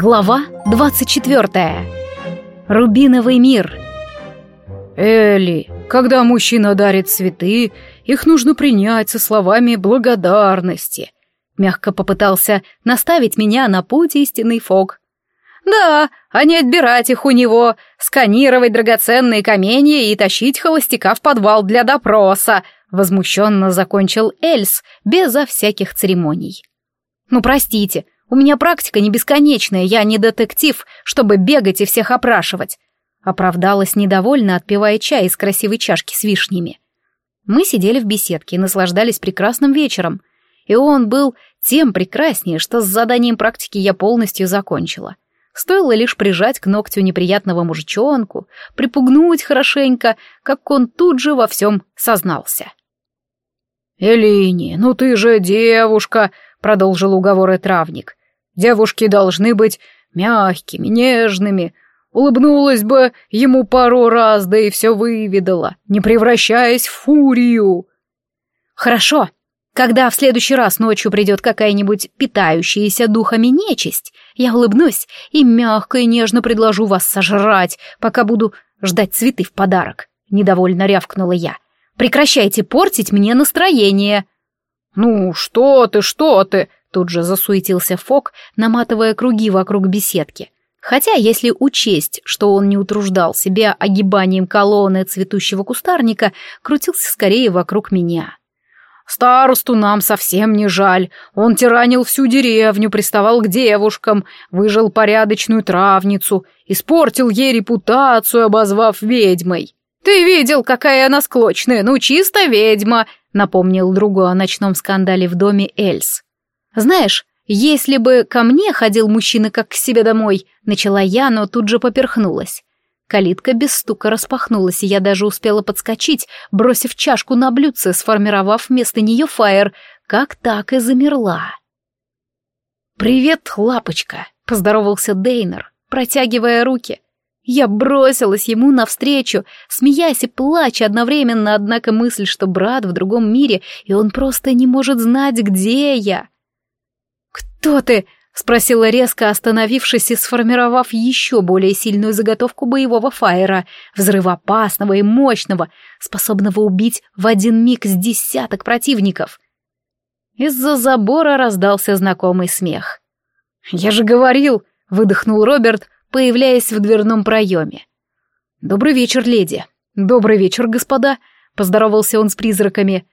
Глава 24. Рубиновый мир. Элли, когда мужчина дарит цветы, их нужно принять со словами благодарности. Мягко попытался наставить меня на путь истинный Фог. Да, а не отбирать их у него, сканировать драгоценные камни и тащить холостяка в подвал для допроса, возмущенно закончил Эльс, безо всяких церемоний. Ну, простите, — у меня практика не бесконечная, я не детектив, чтобы бегать и всех опрашивать. Оправдалась недовольно, отпивая чай из красивой чашки с вишнями. Мы сидели в беседке и наслаждались прекрасным вечером. И он был тем прекраснее, что с заданием практики я полностью закончила. Стоило лишь прижать к ногтю неприятного мужичонку, припугнуть хорошенько, как он тут же во всем сознался. «Элини, ну ты же девушка!» — продолжил уговоры травник. Девушки должны быть мягкими, нежными. Улыбнулась бы ему пару раз, да и все выведала, не превращаясь в фурию. Хорошо. Когда в следующий раз ночью придет какая-нибудь питающаяся духами нечисть, я улыбнусь и мягко и нежно предложу вас сожрать, пока буду ждать цветы в подарок. Недовольно рявкнула я. Прекращайте портить мне настроение. «Ну, что ты, что ты!» Тут же засуетился Фок, наматывая круги вокруг беседки. Хотя, если учесть, что он не утруждал себя огибанием колонны цветущего кустарника, крутился скорее вокруг меня. «Старосту нам совсем не жаль. Он тиранил всю деревню, приставал к девушкам, выжил порядочную травницу, испортил ей репутацию, обозвав ведьмой. Ты видел, какая она склочная, ну чисто ведьма», — напомнил другу о ночном скандале в доме Эльс. Знаешь, если бы ко мне ходил мужчина как к себе домой, начала я, но тут же поперхнулась. Калитка без стука распахнулась, и я даже успела подскочить, бросив чашку на блюдце, сформировав вместо нее фаер, как так и замерла. «Привет, лапочка!» — поздоровался Дейнер, протягивая руки. Я бросилась ему навстречу, смеясь и плача одновременно, однако мысль, что брат в другом мире, и он просто не может знать, где я. «Что ты?» — спросила резко, остановившись и сформировав еще более сильную заготовку боевого фаера, взрывоопасного и мощного, способного убить в один миг с десяток противников. Из-за забора раздался знакомый смех. «Я же говорил!» — выдохнул Роберт, появляясь в дверном проеме. «Добрый вечер, леди!» «Добрый вечер, господа!» — поздоровался он с призраками.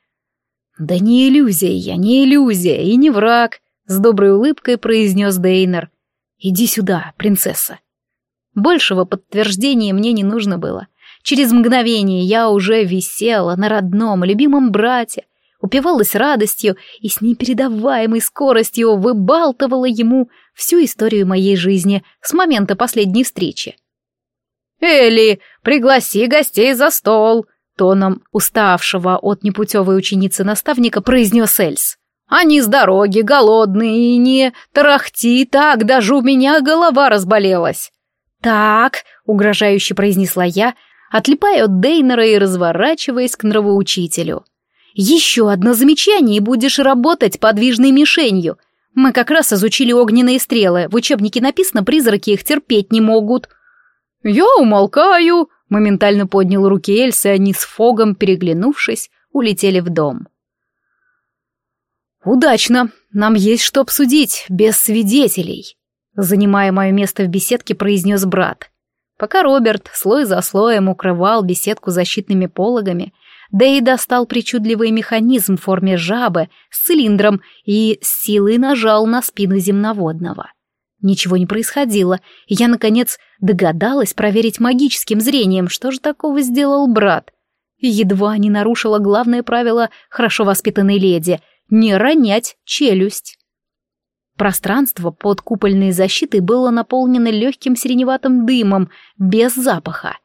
«Да не иллюзия я, не иллюзия и не враг!» с доброй улыбкой произнес Дейнер. «Иди сюда, принцесса». Большего подтверждения мне не нужно было. Через мгновение я уже висела на родном любимом брате, упивалась радостью и с непередаваемой скоростью выбалтывала ему всю историю моей жизни с момента последней встречи. «Элли, пригласи гостей за стол!» Тоном уставшего от непутевой ученицы наставника произнес Эльс. Они с дороги, голодные и не... Тарахти так, даже у меня голова разболелась. «Так», — угрожающе произнесла я, отлипая от Дейнера и разворачиваясь к нравоучителю. «Еще одно замечание, и будешь работать подвижной мишенью. Мы как раз изучили огненные стрелы. В учебнике написано, призраки их терпеть не могут». «Я умолкаю», — моментально поднял руки Эльс, и они с Фогом, переглянувшись, улетели в дом. «Удачно. Нам есть что обсудить, без свидетелей», — занимая мое место в беседке, произнес брат. Пока Роберт слой за слоем укрывал беседку защитными пологами, да и достал причудливый механизм в форме жабы с цилиндром и с силой нажал на спину земноводного. Ничего не происходило, и я, наконец, догадалась проверить магическим зрением, что же такого сделал брат. Едва не нарушила главное правило хорошо воспитанной леди — не ронять челюсть. Пространство под купольной защитой было наполнено легким сиреневатым дымом, без запаха.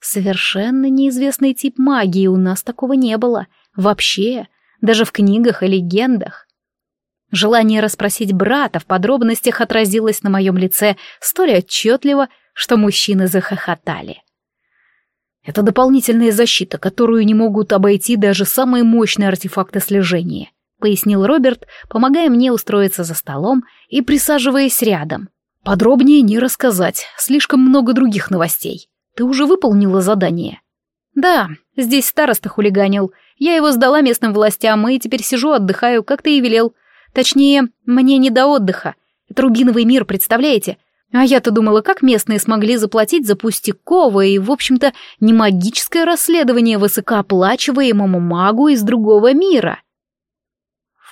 Совершенно неизвестный тип магии у нас такого не было. Вообще, даже в книгах и легендах. Желание расспросить брата в подробностях отразилось на моем лице столь отчетливо, что мужчины захохотали. Это дополнительная защита, которую не могут обойти даже самые мощные артефакты слежения пояснил Роберт, помогая мне устроиться за столом и присаживаясь рядом. «Подробнее не рассказать, слишком много других новостей. Ты уже выполнила задание?» «Да, здесь староста хулиганил. Я его сдала местным властям и теперь сижу, отдыхаю, как ты и велел. Точнее, мне не до отдыха. Это рубиновый мир, представляете? А я-то думала, как местные смогли заплатить за пустяковое и, в общем-то, не магическое расследование высокооплачиваемому магу из другого мира»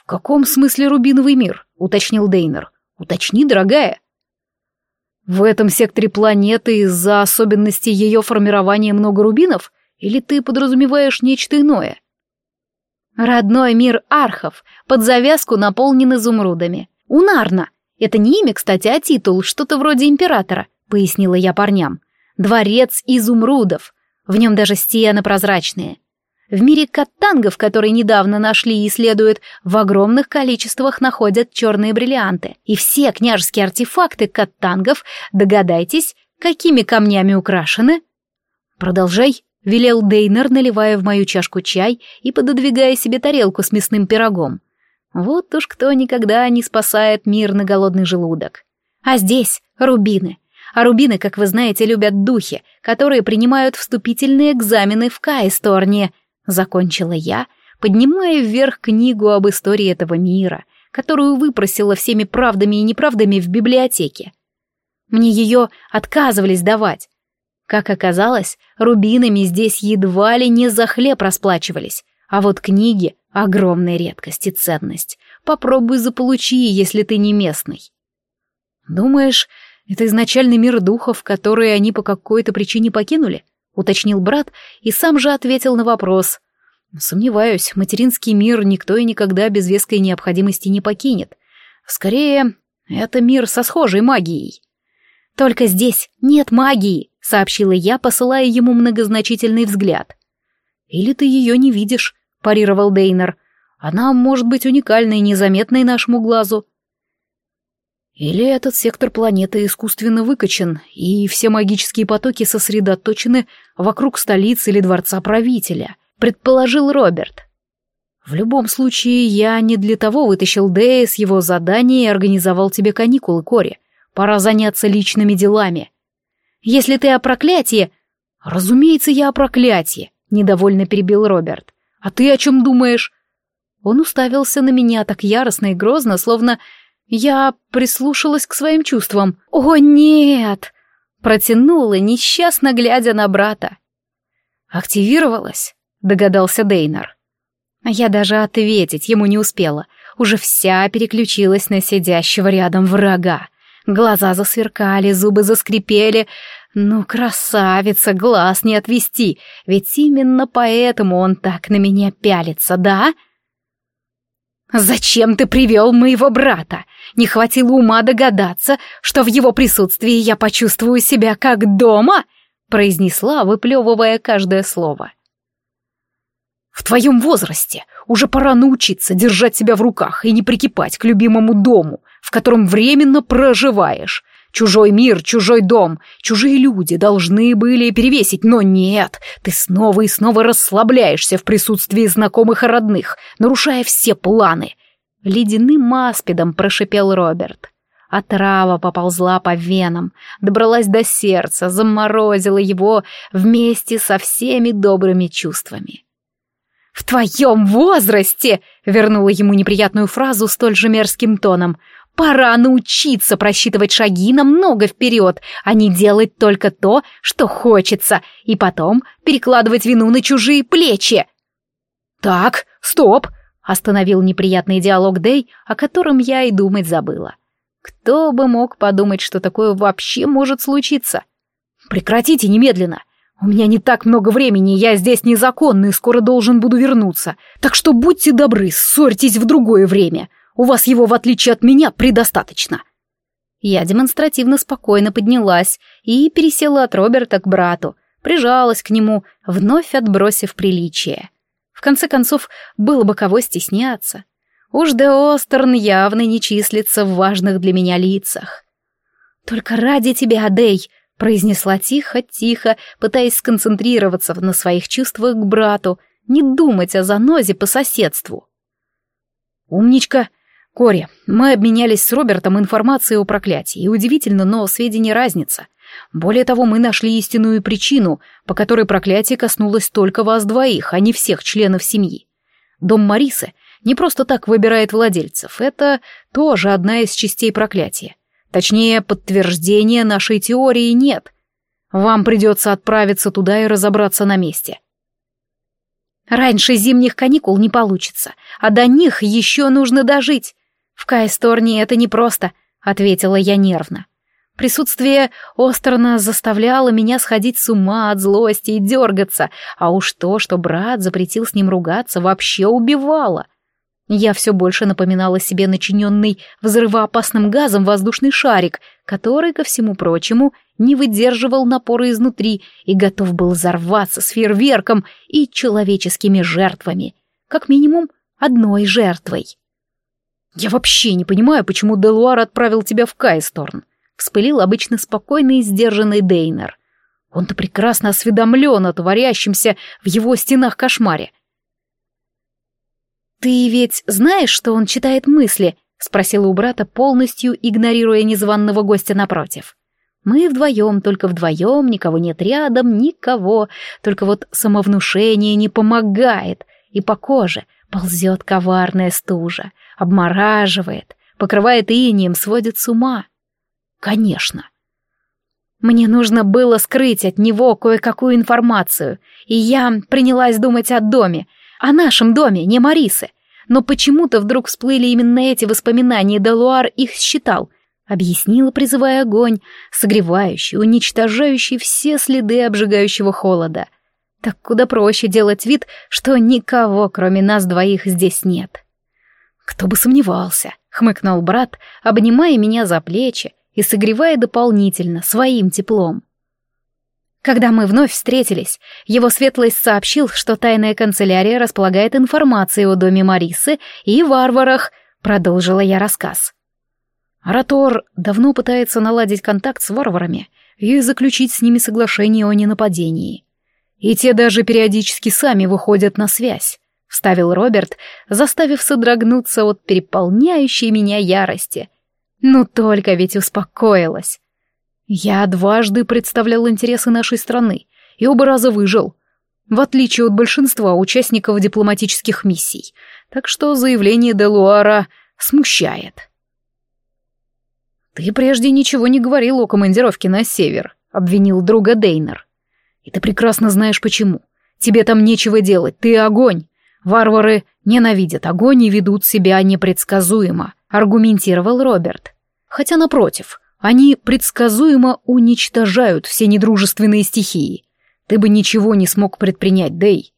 каком смысле рубиновый мир?» — уточнил Дейнер. «Уточни, дорогая». «В этом секторе планеты из-за особенностей ее формирования много рубинов? Или ты подразумеваешь нечто иное?» «Родной мир архов под завязку наполнен изумрудами. Унарна. Это не имя, кстати, а титул, что-то вроде императора», — пояснила я парням. «Дворец изумрудов. В нем даже стены прозрачные. В мире каттангов, которые недавно нашли и исследуют, в огромных количествах находят черные бриллианты. И все княжеские артефакты каттангов, догадайтесь, какими камнями украшены? Продолжай, велел Дейнер, наливая в мою чашку чай и пододвигая себе тарелку с мясным пирогом. Вот уж кто никогда не спасает мир на голодный желудок. А здесь рубины. А рубины, как вы знаете, любят духи, которые принимают вступительные экзамены в Кайсторне. Закончила я, поднимая вверх книгу об истории этого мира, которую выпросила всеми правдами и неправдами в библиотеке. Мне ее отказывались давать. Как оказалось, рубинами здесь едва ли не за хлеб расплачивались, а вот книги — огромная редкость и ценность. Попробуй заполучи, если ты не местный. Думаешь, это изначальный мир духов, который они по какой-то причине покинули? уточнил брат и сам же ответил на вопрос. Сомневаюсь, материнский мир никто и никогда без веской необходимости не покинет. Скорее, это мир со схожей магией. Только здесь нет магии, сообщила я, посылая ему многозначительный взгляд. Или ты ее не видишь, парировал Дейнер. Она может быть уникальной, незаметной нашему глазу. Или этот сектор планеты искусственно выкачен, и все магические потоки сосредоточены вокруг столицы или дворца правителя, предположил Роберт. В любом случае, я не для того вытащил Дэя с его задания и организовал тебе каникулы, Кори. Пора заняться личными делами. Если ты о проклятии... Разумеется, я о проклятии, недовольно перебил Роберт. А ты о чем думаешь? Он уставился на меня так яростно и грозно, словно я прислушалась к своим чувствам. «О, нет!» — протянула, несчастно глядя на брата. «Активировалась», — догадался Дейнар. Я даже ответить ему не успела. Уже вся переключилась на сидящего рядом врага. Глаза засверкали, зубы заскрипели. Ну, красавица, глаз не отвести, ведь именно поэтому он так на меня пялится, да? «Зачем ты привел моего брата? не хватило ума догадаться, что в его присутствии я почувствую себя как дома», — произнесла, выплевывая каждое слово. «В твоем возрасте уже пора научиться держать себя в руках и не прикипать к любимому дому, в котором временно проживаешь. Чужой мир, чужой дом, чужие люди должны были перевесить, но нет, ты снова и снова расслабляешься в присутствии знакомых и родных, нарушая все планы» ледяным аспидом прошипел Роберт. А Отрава поползла по венам, добралась до сердца, заморозила его вместе со всеми добрыми чувствами. «В твоем возрасте!» — вернула ему неприятную фразу столь же мерзким тоном. «Пора научиться просчитывать шаги намного вперед, а не делать только то, что хочется, и потом перекладывать вину на чужие плечи!» «Так, стоп!» остановил неприятный диалог Дэй, о котором я и думать забыла. Кто бы мог подумать, что такое вообще может случиться? Прекратите немедленно! У меня не так много времени, я здесь незаконный, скоро должен буду вернуться. Так что будьте добры, ссорьтесь в другое время. У вас его, в отличие от меня, предостаточно. Я демонстративно спокойно поднялась и пересела от Роберта к брату, прижалась к нему, вновь отбросив приличие. В конце концов, было бы кого стесняться. Уж де Остерн явно не числится в важных для меня лицах. «Только ради тебя, Адей!» — произнесла тихо-тихо, пытаясь сконцентрироваться на своих чувствах к брату, не думать о занозе по соседству. «Умничка! Кори, мы обменялись с Робертом информацией о проклятии, и удивительно, но сведений разница. Более того, мы нашли истинную причину, по которой проклятие коснулось только вас двоих, а не всех членов семьи. Дом Марисы не просто так выбирает владельцев, это тоже одна из частей проклятия. Точнее, подтверждения нашей теории нет. Вам придется отправиться туда и разобраться на месте. Раньше зимних каникул не получится, а до них еще нужно дожить. В Кайсторне это непросто, — ответила я нервно. Присутствие Остерна заставляло меня сходить с ума от злости и дергаться, а уж то, что брат запретил с ним ругаться, вообще убивало. Я все больше напоминала себе начиненный взрывоопасным газом воздушный шарик, который, ко всему прочему, не выдерживал напора изнутри и готов был взорваться с фейерверком и человеческими жертвами, как минимум одной жертвой. «Я вообще не понимаю, почему Делуар отправил тебя в Кайсторн», вспылил обычно спокойный и сдержанный Дейнер. Он-то прекрасно осведомлен о творящемся в его стенах кошмаре. «Ты ведь знаешь, что он читает мысли?» — спросила у брата, полностью игнорируя незваного гостя напротив. «Мы вдвоем, только вдвоем, никого нет рядом, никого, только вот самовнушение не помогает, и по коже ползет коварная стужа, обмораживает, покрывает инием, сводит с ума». Конечно. Мне нужно было скрыть от него кое-какую информацию, и я принялась думать о доме, о нашем доме, не Марисы. Но почему-то вдруг всплыли именно эти воспоминания, и Далуар их считал, объяснила, призывая огонь, согревающий, уничтожающий все следы обжигающего холода. Так куда проще делать вид, что никого, кроме нас двоих, здесь нет. Кто бы сомневался, хмыкнул брат, обнимая меня за плечи, и согревая дополнительно своим теплом. Когда мы вновь встретились, его светлость сообщил, что тайная канцелярия располагает информацией о доме Марисы и варварах, продолжила я рассказ. Ратор давно пытается наладить контакт с варварами и заключить с ними соглашение о ненападении. И те даже периодически сами выходят на связь, вставил Роберт, заставив содрогнуться от переполняющей меня ярости — ну только ведь успокоилась. Я дважды представлял интересы нашей страны и оба раза выжил, в отличие от большинства участников дипломатических миссий, так что заявление Делуара смущает. «Ты прежде ничего не говорил о командировке на север», — обвинил друга Дейнер. «И ты прекрасно знаешь почему. Тебе там нечего делать, ты огонь. Варвары ненавидят огонь и ведут себя непредсказуемо аргументировал Роберт. Хотя, напротив, они предсказуемо уничтожают все недружественные стихии. Ты бы ничего не смог предпринять, Дэй.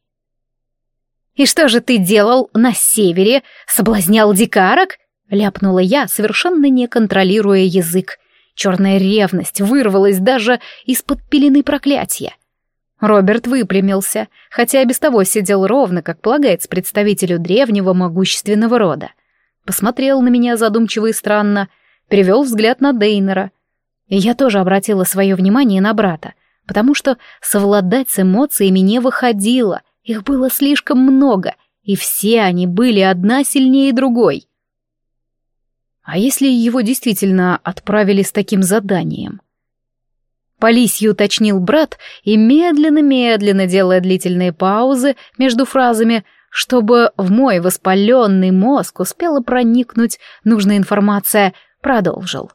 «И что же ты делал на севере? Соблазнял дикарок?» — ляпнула я, совершенно не контролируя язык. Черная ревность вырвалась даже из-под пелены проклятия. Роберт выпрямился, хотя и без того сидел ровно, как полагается представителю древнего могущественного рода посмотрел на меня задумчиво и странно, перевел взгляд на Дейнера. И я тоже обратила свое внимание на брата, потому что совладать с эмоциями не выходило, их было слишком много, и все они были одна сильнее другой. А если его действительно отправили с таким заданием? Полисью уточнил брат и, медленно-медленно, делая длительные паузы между фразами, чтобы в мой воспаленный мозг успела проникнуть нужная информация, продолжил.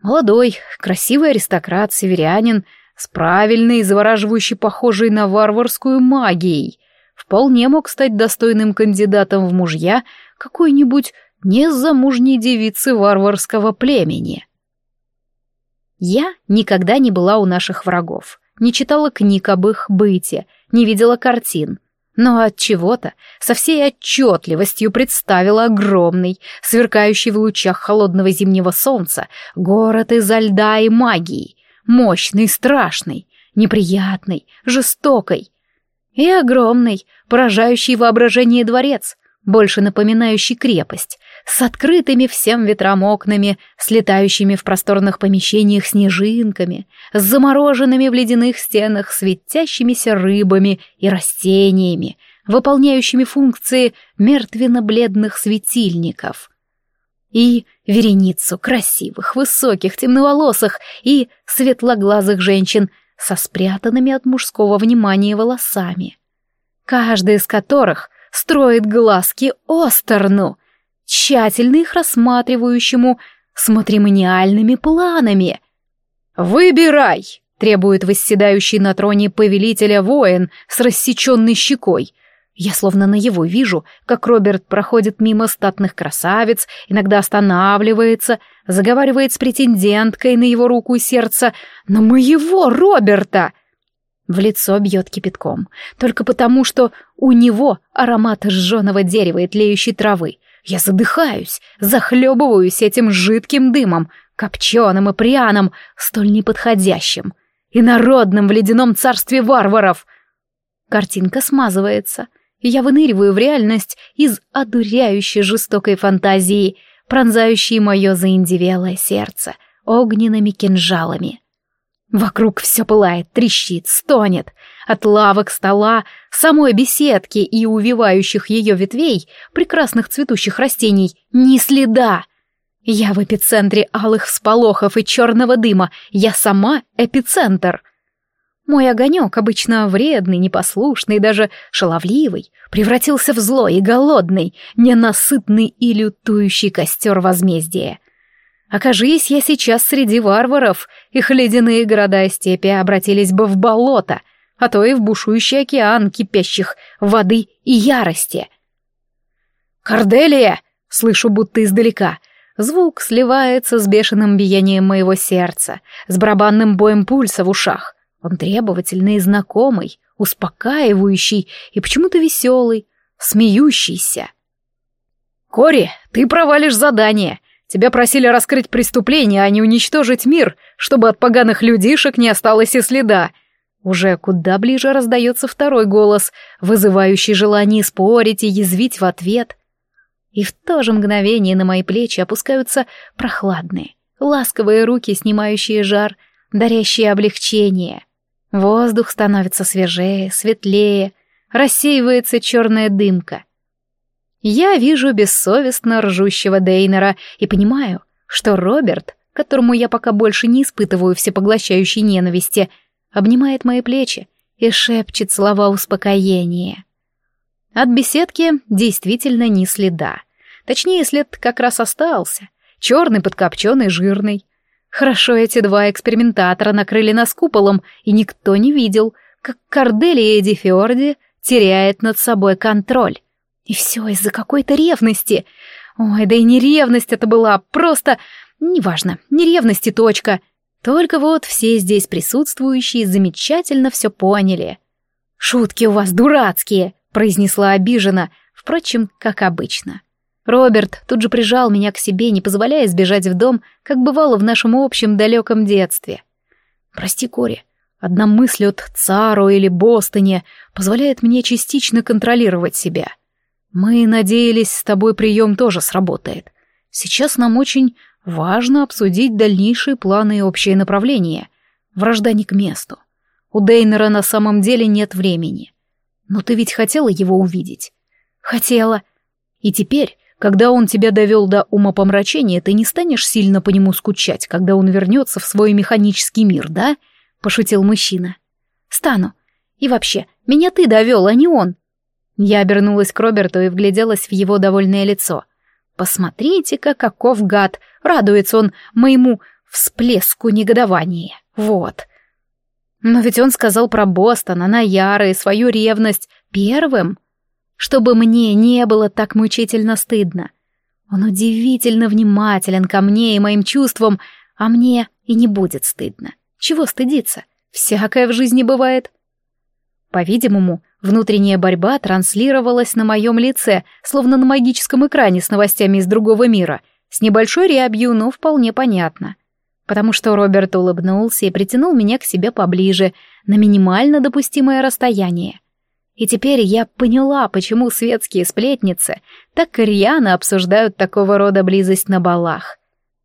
Молодой, красивый аристократ, северянин, с правильной и завораживающей похожей на варварскую магией, вполне мог стать достойным кандидатом в мужья какой-нибудь незамужней девицы варварского племени. Я никогда не была у наших врагов, не читала книг об их быте, не видела картин — но от чего-то со всей отчетливостью представила огромный, сверкающий в лучах холодного зимнего солнца, город изо льда и магии, мощный, страшный, неприятный, жестокий и огромный, поражающий воображение дворец, больше напоминающий крепость, с открытыми всем ветрам окнами, с летающими в просторных помещениях снежинками, с замороженными в ледяных стенах светящимися рыбами и растениями, выполняющими функции мертвенно-бледных светильников. И вереницу красивых, высоких, темноволосых и светлоглазых женщин со спрятанными от мужского внимания волосами, каждая из которых — строит глазки Остерну, тщательно их рассматривающему, с матримониальными планами. «Выбирай!» — требует восседающий на троне повелителя воин с рассеченной щекой. Я словно на его вижу, как Роберт проходит мимо статных красавиц, иногда останавливается, заговаривает с претенденткой на его руку и сердце. «На моего Роберта!» — в лицо бьет кипятком. Только потому, что у него аромат сжженного дерева и тлеющей травы. Я задыхаюсь, захлебываюсь этим жидким дымом, копченым и пряным, столь неподходящим. И народным в ледяном царстве варваров. Картинка смазывается. И я выныриваю в реальность из одуряющей жестокой фантазии, пронзающей мое заиндивелое сердце огненными кинжалами. Вокруг все пылает, трещит, стонет. От лавок, стола, самой беседки и увивающих ее ветвей, прекрасных цветущих растений, ни следа. Я в эпицентре алых всполохов и черного дыма, я сама эпицентр. Мой огонек, обычно вредный, непослушный, даже шаловливый, превратился в злой и голодный, ненасытный и лютующий костер возмездия. Окажись я сейчас среди варваров, их ледяные города и степи обратились бы в болото, а то и в бушующий океан кипящих воды и ярости. «Корделия!» — слышу будто издалека. Звук сливается с бешеным биением моего сердца, с барабанным боем пульса в ушах. Он требовательный и знакомый, успокаивающий и почему-то веселый, смеющийся. «Кори, ты провалишь задание!» Тебя просили раскрыть преступление, а не уничтожить мир, чтобы от поганых людишек не осталось и следа. Уже куда ближе раздается второй голос, вызывающий желание спорить и язвить в ответ. И в то же мгновение на мои плечи опускаются прохладные, ласковые руки, снимающие жар, дарящие облегчение. Воздух становится свежее, светлее, рассеивается черная дымка. Я вижу бессовестно ржущего Дейнера и понимаю, что Роберт, которому я пока больше не испытываю всепоглощающей ненависти, обнимает мои плечи и шепчет слова успокоения. От беседки действительно ни следа. Точнее, след как раз остался. Черный, подкопченный жирный. Хорошо эти два экспериментатора накрыли нас куполом, и никто не видел, как Кордели и Эдди Фиорди теряет над собой контроль. И все из-за какой-то ревности. Ой, да и не ревность это была, просто... Неважно, не ревности, точка. Только вот все здесь присутствующие замечательно все поняли. «Шутки у вас дурацкие», — произнесла обиженно, впрочем, как обычно. Роберт тут же прижал меня к себе, не позволяя сбежать в дом, как бывало в нашем общем далеком детстве. «Прости, Кори, одна мысль от Цару или Бостоне позволяет мне частично контролировать себя». Мы надеялись, с тобой прием тоже сработает. Сейчас нам очень важно обсудить дальнейшие планы и общее направление. Вражда не к месту. У Дейнера на самом деле нет времени. Но ты ведь хотела его увидеть? Хотела. И теперь, когда он тебя довел до умопомрачения, ты не станешь сильно по нему скучать, когда он вернется в свой механический мир, да? Пошутил мужчина. Стану. И вообще, меня ты довел, а не он. Я обернулась к Роберту и вгляделась в его довольное лицо. «Посмотрите-ка, каков гад! Радуется он моему всплеску негодования! Вот!» Но ведь он сказал про Бостон, она и свою ревность первым. Чтобы мне не было так мучительно стыдно. Он удивительно внимателен ко мне и моим чувствам, а мне и не будет стыдно. Чего стыдиться? Всякое в жизни бывает. По-видимому, Внутренняя борьба транслировалась на моем лице, словно на магическом экране с новостями из другого мира, с небольшой рябью, но вполне понятно. Потому что Роберт улыбнулся и притянул меня к себе поближе, на минимально допустимое расстояние. И теперь я поняла, почему светские сплетницы так рьяно обсуждают такого рода близость на балах.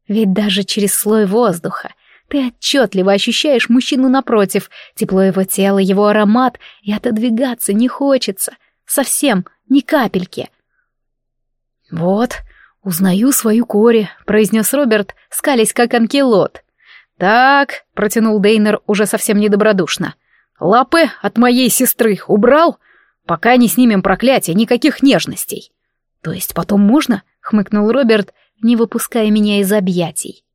Ведь даже через слой воздуха ты отчетливо ощущаешь мужчину напротив, тепло его тела, его аромат, и отодвигаться не хочется. Совсем, ни капельки. «Вот, узнаю свою коре, — произнес Роберт, скались как анкилот. «Так», — протянул Дейнер уже совсем недобродушно. «Лапы от моей сестры убрал? Пока не снимем проклятие, никаких нежностей». «То есть потом можно?» — хмыкнул Роберт, не выпуская меня из объятий.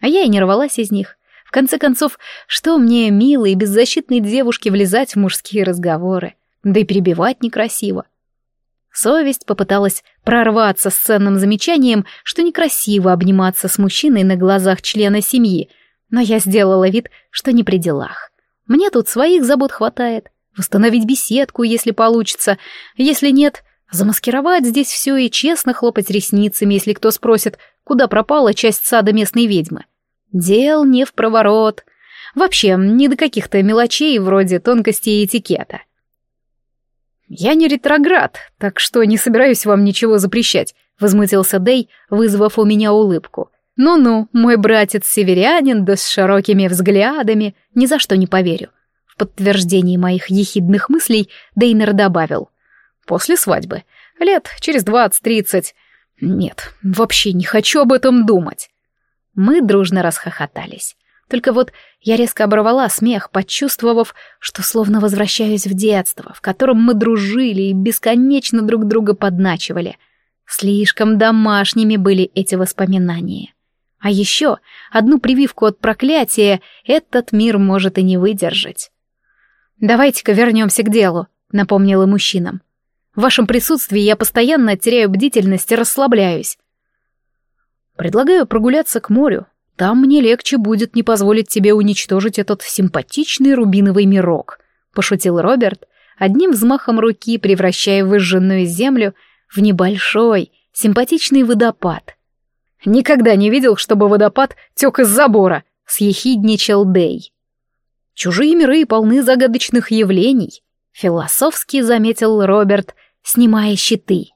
А я и не рвалась из них. В конце концов, что мне, милой и беззащитной девушке, влезать в мужские разговоры? Да и перебивать некрасиво. Совесть попыталась прорваться с ценным замечанием, что некрасиво обниматься с мужчиной на глазах члена семьи, но я сделала вид, что не при делах. Мне тут своих забот хватает. Восстановить беседку, если получится. Если нет, замаскировать здесь все и честно хлопать ресницами, если кто спросит, куда пропала часть сада местной ведьмы. Дел не в проворот. Вообще, не до каких-то мелочей вроде тонкости этикета. «Я не ретроград, так что не собираюсь вам ничего запрещать», — возмутился Дей, вызвав у меня улыбку. «Ну-ну, мой братец-северянин, да с широкими взглядами, ни за что не поверю». В подтверждении моих ехидных мыслей Дейнер добавил. «После свадьбы. Лет через двадцать-тридцать. Нет, вообще не хочу об этом думать. Мы дружно расхохотались. Только вот я резко оборвала смех, почувствовав, что словно возвращаюсь в детство, в котором мы дружили и бесконечно друг друга подначивали. Слишком домашними были эти воспоминания. А еще одну прививку от проклятия этот мир может и не выдержать. «Давайте-ка вернемся к делу», — напомнила мужчинам. В вашем присутствии я постоянно теряю бдительность и расслабляюсь. Предлагаю прогуляться к морю. Там мне легче будет не позволить тебе уничтожить этот симпатичный рубиновый мирок», — пошутил Роберт, одним взмахом руки превращая выжженную землю в небольшой, симпатичный водопад. «Никогда не видел, чтобы водопад тек из забора», — съехидничал Дей. «Чужие миры полны загадочных явлений», — философски заметил Роберт, снимая щиты.